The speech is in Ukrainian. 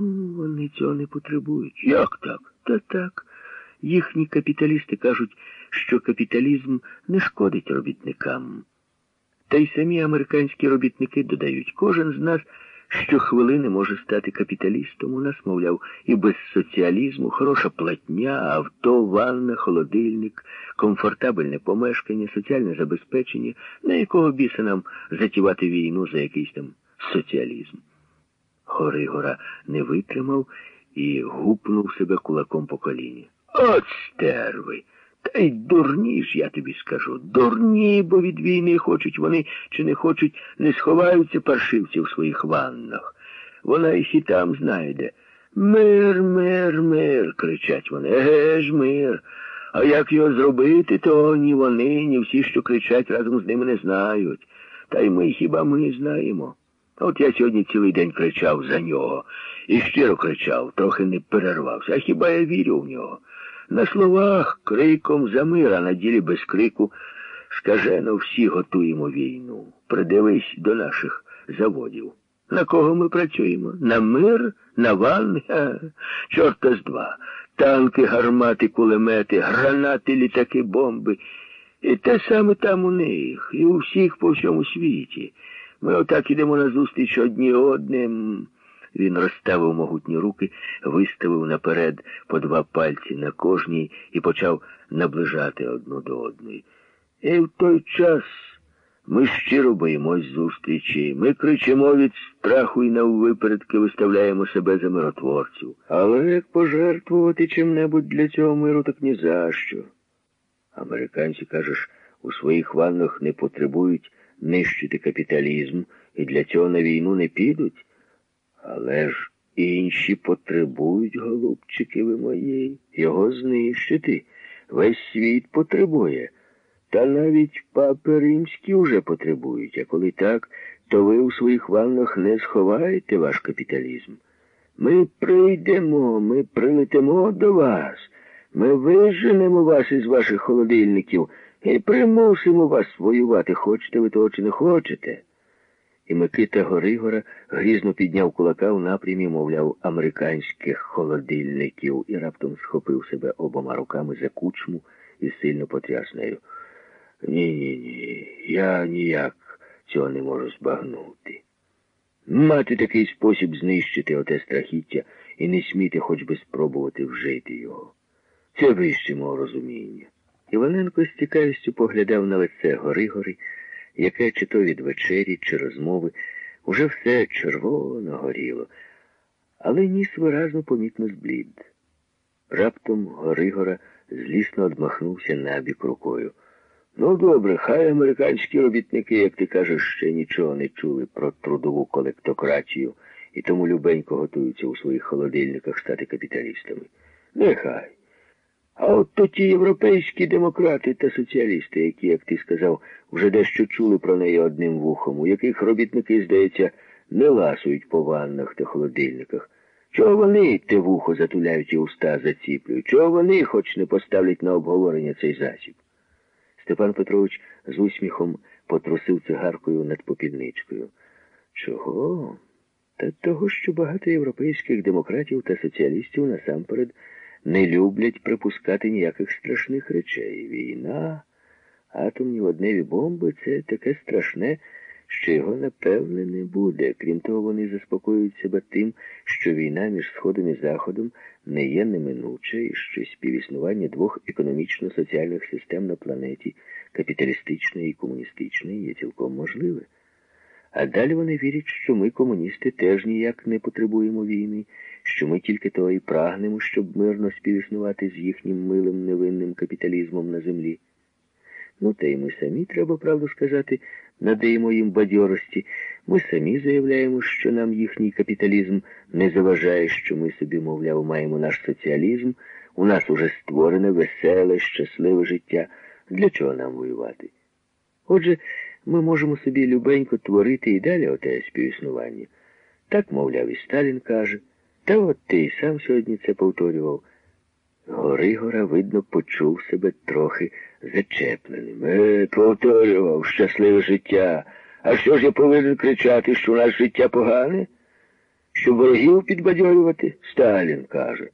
Ну, вони цього не потребують. Як так? Та так. Їхні капіталісти кажуть, що капіталізм не шкодить робітникам. Та й самі американські робітники додають, кожен з нас щохвилини може стати капіталістом. У нас, мовляв, і без соціалізму, хороша платня, авто, ванна, холодильник, комфортабельне помешкання, соціальне забезпечення, на якого біса нам затівати війну за якийсь там соціалізм. Горигора не витримав і гупнув себе кулаком по коліні. От стерви! Та й дурні ж, я тобі скажу. Дурні, бо від війни хочуть вони чи не хочуть, не сховаються паршивці в своїх ваннах. Вона їх і там знайде. Мир, мир, мир, кричать вони. Еге ж, мир. А як його зробити, то ні вони, ні всі, що кричать, разом з ними не знають. Та й ми хіба ми знаємо. От я сьогодні цілий день кричав за нього. І щиро кричав, трохи не перервався. А хіба я вірю в нього? На словах криком за мир, а на ділі без крику скажено всі готуємо війну. Придивись до наших заводів. На кого ми працюємо? На мир, на ванни? Чорта з два. Танки, гармати, кулемети, гранати, літаки, бомби. І те саме там у них, і у всіх по всьому світі. Ми отак ідемо назустріч одні одним. Він розставив могутні руки, виставив наперед по два пальці на кожній і почав наближати одну до одної. І в той час ми щиро боїмось зустрічі. Ми кричимо від страху і наввипередки виставляємо себе за миротворців. Але як пожертвувати чим-небудь для цього миру, так ні за що. Американці, кажеш, у своїх ваннах не потребують нищити капіталізм і для цього на війну не підуть. Але ж інші потребують, голубчики ви мої, його знищити. Весь світ потребує. Та навіть папи римські вже потребують, а коли так, то ви у своїх ваннах не сховаєте ваш капіталізм. Ми прийдемо, ми прилетимо до вас, ми виженемо вас із ваших холодильників і примусимо вас воювати, хочете ви того чи не хочете. І Микита Горигора грізно підняв кулака в напрямі, мовляв, американських холодильників і раптом схопив себе обома руками за кучму і сильно потряс нею. Ні, ні, ні, я ніяк цього не можу збагнути. Мати такий спосіб знищити оте страхіття і не сміти хоч би спробувати вжити його. Це вище мого розуміння. Іваненко з цікавістю поглядав на лице Горигори, яке чи то від вечері, чи розмови, уже все червоно горіло, але ніс виразно помітно зблід. Раптом Горигора злісно одмахнувся набік рукою. Ну, добре, хай американські робітники, як ти кажеш, ще нічого не чули про трудову колектократію і тому любенько готуються у своїх холодильниках стати капіталістами. Нехай. А от то ті європейські демократи та соціалісти, які, як ти сказав, вже дещо чули про неї одним вухом, у яких робітники, здається, не ласують по ваннах та холодильниках. Чого вони те вухо затуляють і уста заціплюють? Чого вони хоч не поставлять на обговорення цей засіб? Степан Петрович з усміхом потрусив цигаркою над попільничкою. Чого? Та того, що багато європейських демократів та соціалістів насамперед не люблять припускати ніяких страшних речей. Війна, атомні водневі бомби це таке страшне, що його, напевне, не буде. Крім того, вони заспокоюють себе тим, що війна між Сходом і Заходом не є неминуча і що співіснування двох економічно-соціальних систем на планеті, капіталістичної і комуністичної, є цілком можливе. А далі вони вірять, що ми, комуністи, теж ніяк не потребуємо війни, що ми тільки того і прагнемо, щоб мирно співіснувати з їхнім милим невинним капіталізмом на землі. Ну, та й ми самі, треба правду сказати, надаємо їм бадьорості. Ми самі заявляємо, що нам їхній капіталізм не заважає, що ми собі, мовляв, маємо наш соціалізм, у нас уже створене веселе, щасливе життя. Для чого нам воювати? Отже, ми можемо собі любенько творити і далі оте співіснування. Так, мовляв, і Сталін каже. Та от ти сам сьогодні це повторював. Горигора, видно, почув себе трохи зачепленим. Е, повторював, щасливе життя. А що ж я повинен кричати, що у нас життя погане? Щоб ворогів підбадьорювати, Сталін каже.